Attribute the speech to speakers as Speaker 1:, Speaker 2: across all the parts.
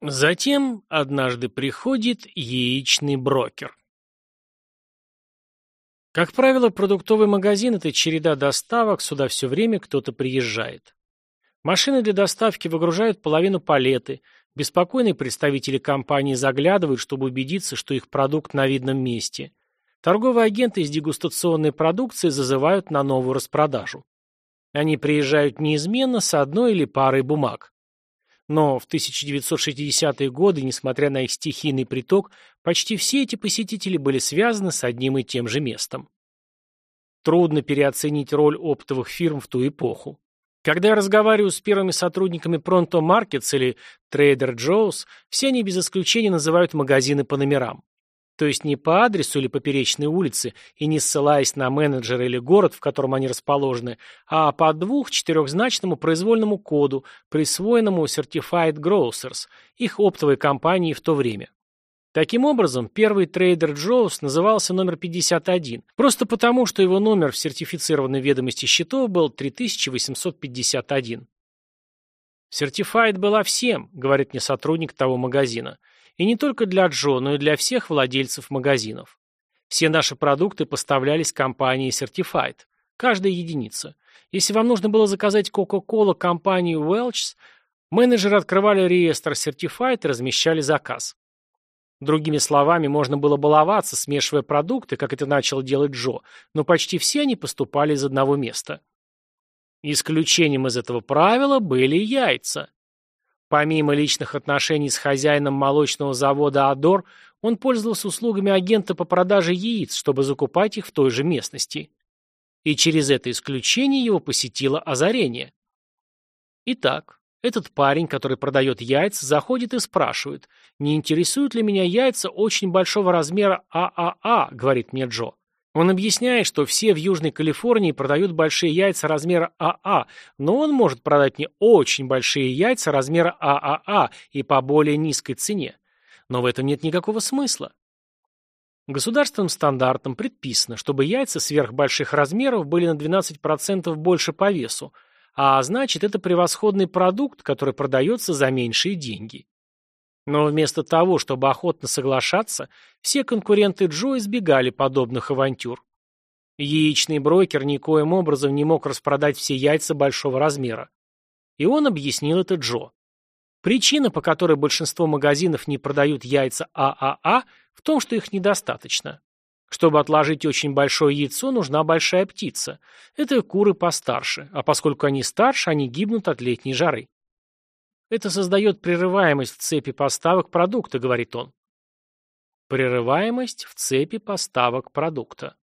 Speaker 1: Затем однажды приходит яичный брокер. Как правило, продуктовый магазин – это череда доставок, сюда все время кто-то приезжает. Машины для доставки выгружают половину палеты, беспокойные представители компании заглядывают, чтобы убедиться, что их продукт на видном месте. Торговые агенты из дегустационной продукции зазывают на новую распродажу. Они приезжают неизменно с одной или парой бумаг. Но в 1960-е годы, несмотря на их стихийный приток, почти все эти посетители были связаны с одним и тем же местом. Трудно переоценить роль оптовых фирм в ту эпоху. Когда я разговариваю с первыми сотрудниками Pronto Markets или Trader Joe's, все они без исключения называют магазины по номерам. То есть не по адресу или поперечной улице и не ссылаясь на менеджера или город, в котором они расположены, а по двух-четырехзначному произвольному коду, присвоенному Certified Grocers, их оптовой компании в то время. Таким образом, первый трейдер Джоус назывался номер 51, просто потому, что его номер в сертифицированной ведомости счетов был 3851. «Certified была всем», — говорит мне сотрудник того магазина. И не только для Джо, но и для всех владельцев магазинов. Все наши продукты поставлялись компанией Certified. Каждая единица. Если вам нужно было заказать Coca-Cola компании Welch's, менеджеры открывали реестр Certified и размещали заказ. Другими словами, можно было баловаться, смешивая продукты, как это начал делать Джо, но почти все они поступали из одного места. Исключением из этого правила были яйца. Помимо личных отношений с хозяином молочного завода «Адор», он пользовался услугами агента по продаже яиц, чтобы закупать их в той же местности. И через это исключение его посетило озарение. Итак, этот парень, который продает яйца, заходит и спрашивает, не интересуют ли меня яйца очень большого размера ААА, а а, говорит мне Джо. Он объясняет, что все в Южной Калифорнии продают большие яйца размера АА, а, но он может продать мне очень большие яйца размера ААА а и по более низкой цене. Но в этом нет никакого смысла. Государственным стандартам предписано, чтобы яйца сверхбольших размеров были на 12% больше по весу, а значит, это превосходный продукт, который продается за меньшие деньги. Но вместо того, чтобы охотно соглашаться, все конкуренты Джо избегали подобных авантюр. Яичный брокер никоим образом не мог распродать все яйца большого размера. И он объяснил это Джо. Причина, по которой большинство магазинов не продают яйца ААА, а а, в том, что их недостаточно. Чтобы отложить очень большое яйцо, нужна большая птица. Это куры постарше, а поскольку они старше, они гибнут от летней жары. Это создает прерываемость в цепи поставок продукта, говорит он. Прерываемость в цепи поставок продукта.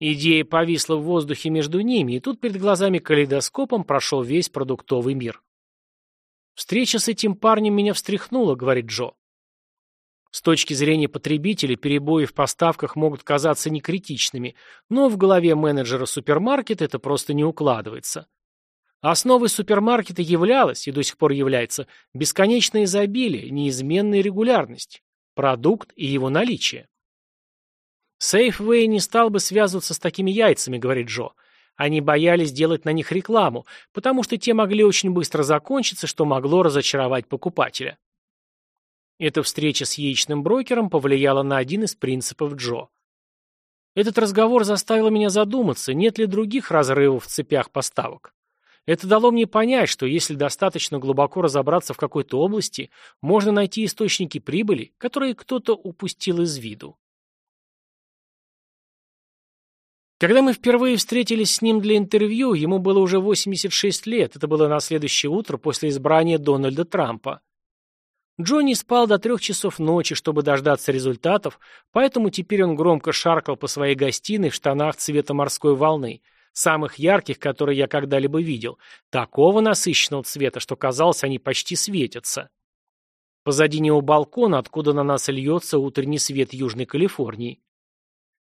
Speaker 1: Идея повисла в воздухе между ними, и тут перед глазами калейдоскопом прошел весь продуктовый мир. «Встреча с этим парнем меня встряхнула», — говорит Джо. С точки зрения потребителя перебои в поставках могут казаться некритичными, но в голове менеджера супермаркета это просто не укладывается. Основой супермаркета являлась и до сих пор является бесконечное изобилие, неизменная регулярность, продукт и его наличие. Сейфвей не стал бы связываться с такими яйцами, говорит Джо. Они боялись делать на них рекламу, потому что те могли очень быстро закончиться, что могло разочаровать покупателя. Эта встреча с яичным брокером повлияла на один из принципов Джо. Этот разговор заставил меня задуматься, нет ли других разрывов в цепях поставок. Это дало мне понять, что если достаточно глубоко разобраться в какой-то области, можно найти источники прибыли, которые кто-то упустил из виду. Когда мы впервые встретились с ним для интервью, ему было уже 86 лет, это было на следующее утро после избрания Дональда Трампа. Джонни спал до трех часов ночи, чтобы дождаться результатов, поэтому теперь он громко шаркал по своей гостиной в штанах цвета морской волны – самых ярких, которые я когда-либо видел, такого насыщенного цвета, что казалось, они почти светятся. Позади него балкон, откуда на нас льется утренний свет Южной Калифорнии.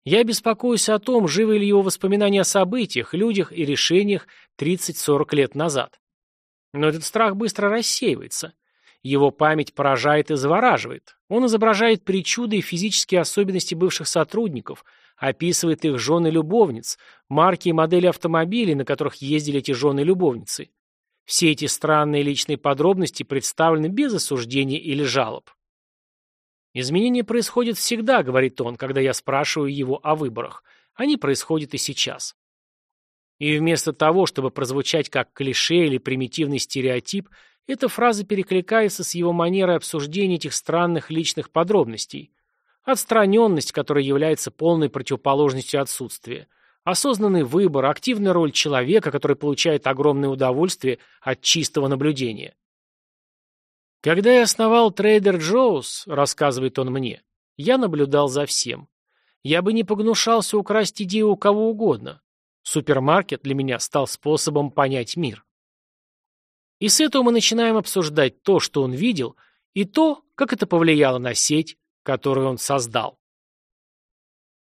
Speaker 1: Я беспокоюсь о том, живы ли его воспоминания о событиях, людях и решениях 30-40 лет назад. Но этот страх быстро рассеивается. Его память поражает и завораживает. Он изображает причуды и физические особенности бывших сотрудников, описывает их жены любовниц, марки и модели автомобилей, на которых ездили эти жены любовницы. Все эти странные личные подробности представлены без осуждения или жалоб. «Изменения происходят всегда», — говорит он, когда я спрашиваю его о выборах. «Они происходят и сейчас». И вместо того, чтобы прозвучать как клише или примитивный стереотип, эта фраза перекликается с его манерой обсуждения этих странных личных подробностей. Отстраненность, которая является полной противоположностью отсутствия. Осознанный выбор, активная роль человека, который получает огромное удовольствие от чистого наблюдения. Когда я основал Trader Joe's, рассказывает он мне, я наблюдал за всем. Я бы не погнушался украсть идею у кого угодно. Супермаркет для меня стал способом понять мир. И с этого мы начинаем обсуждать то, что он видел, и то, как это повлияло на сеть, которую он создал.